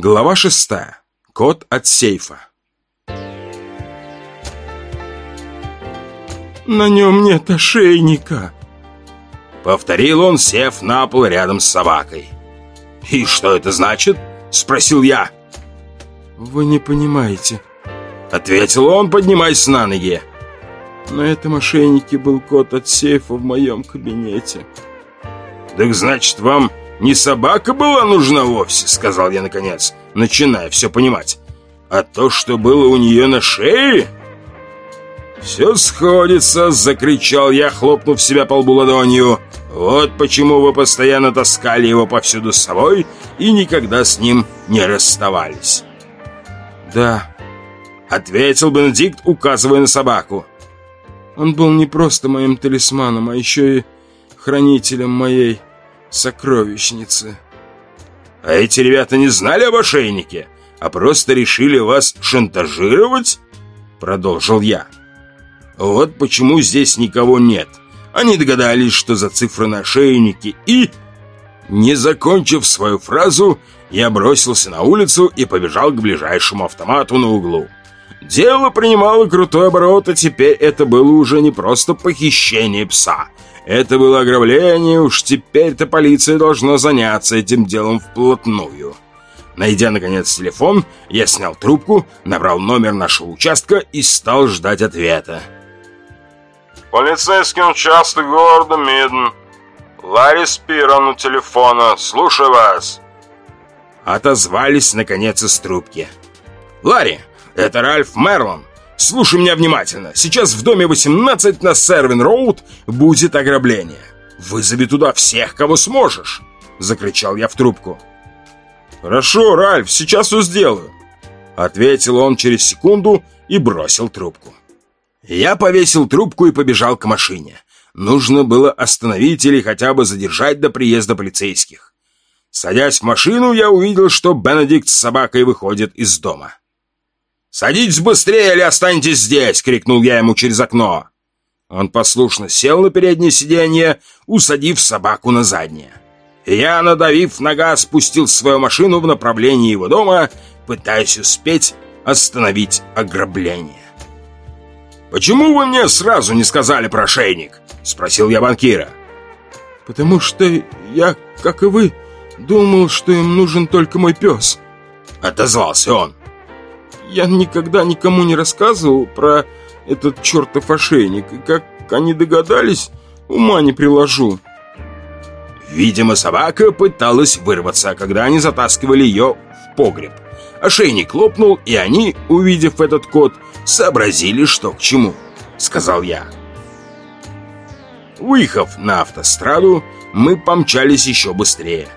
Глава шестая. Код от сейфа. «На нем нет ошейника!» Повторил он, сев на пол рядом с собакой. «И что это значит?» Спросил я. «Вы не понимаете», — ответил он, поднимаясь на ноги. «На этом ошейнике был код от сейфа в моем кабинете». «Так значит, вам не собака была нужна вовсе?» — сказал я наконец, начиная все понимать. «А то, что было у нее на шее?» «Все сходится!» — закричал я, хлопнув себя по лбу ладонью. «Вот почему вы постоянно таскали его повсюду с собой и никогда с ним не расставались». «Да», — ответил Бенедикт, указывая на собаку. «Он был не просто моим талисманом, а еще и хранителем моей сокровищницы». «А эти ребята не знали об ошейнике, а просто решили вас шантажировать?» Продолжил я. «Вот почему здесь никого нет. Они догадались, что за цифры на ошейнике и...» Не закончив свою фразу, я бросился на улицу и побежал к ближайшему автомату на углу. Дело принимало крутой оборот, и теперь это было уже не просто похищение пса. Это было ограбление, уж теперь-то полиция должна заняться этим делом вплотную. Найдя, наконец, телефон, я снял трубку, набрал номер нашего участка и стал ждать ответа. «Полицейский участок города Мидн. Ларри Спирон у телефона. Слушаю вас». Отозвались, наконец, из трубки. «Ларри, это Ральф Мерлон. Слушай меня внимательно. Сейчас в доме 18 на Сервин-Роуд будет ограбление. Вызови туда всех, кого сможешь!» Закричал я в трубку. «Хорошо, Ральф, сейчас все сделаю», ответил он через секунду и бросил трубку. Я повесил трубку и побежал к машине. Нужно было остановить или хотя бы задержать до приезда полицейских. Садясь в машину, я увидел, что Бенедикт с собакой выходит из дома. «Садитесь быстрее или останьтесь здесь!» — крикнул я ему через окно. Он послушно сел на переднее сиденье, усадив собаку на заднее. Я, надавив на газ, спустил свою машину в направлении его дома, пытаясь успеть остановить ограбление. «Почему вы мне сразу не сказали про шейник?» — спросил я банкира. «Потому что я, как и вы, думал, что им нужен только мой пес», — отозвался он. «Я никогда никому не рассказывал про этот чертов ошейник, и как они догадались, ума не приложу». Видимо, собака пыталась вырваться, когда они затаскивали ее в погреб. Ошейник лопнул, и они, увидев этот код, сообразили, что к чему, сказал я. Выехав на автостраду, мы помчались еще быстрее.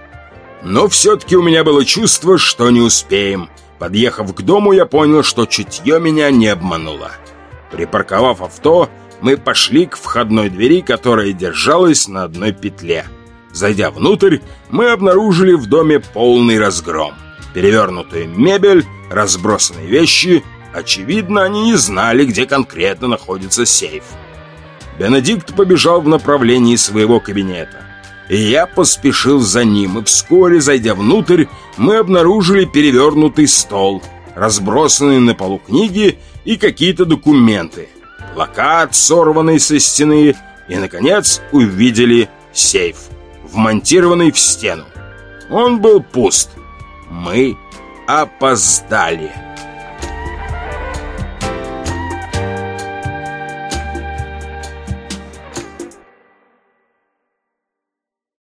Но все-таки у меня было чувство, что не успеем. Подъехав к дому, я понял, что чутье меня не обмануло. Припарковав авто, мы пошли к входной двери, которая держалась на одной петле. Зайдя внутрь, мы обнаружили в доме полный разгром. Перевернутая мебель, разбросанные вещи. Очевидно, они не знали, где конкретно находится сейф. Бенедикт побежал в направлении своего кабинета. Я поспешил за ним, и вскоре, зайдя внутрь, мы обнаружили перевернутый стол, разбросанные на полу книги и какие-то документы, плакат, сорванный со стены, и, наконец, увидели сейф, вмонтированный в стену. Он был пуст. Мы опоздали.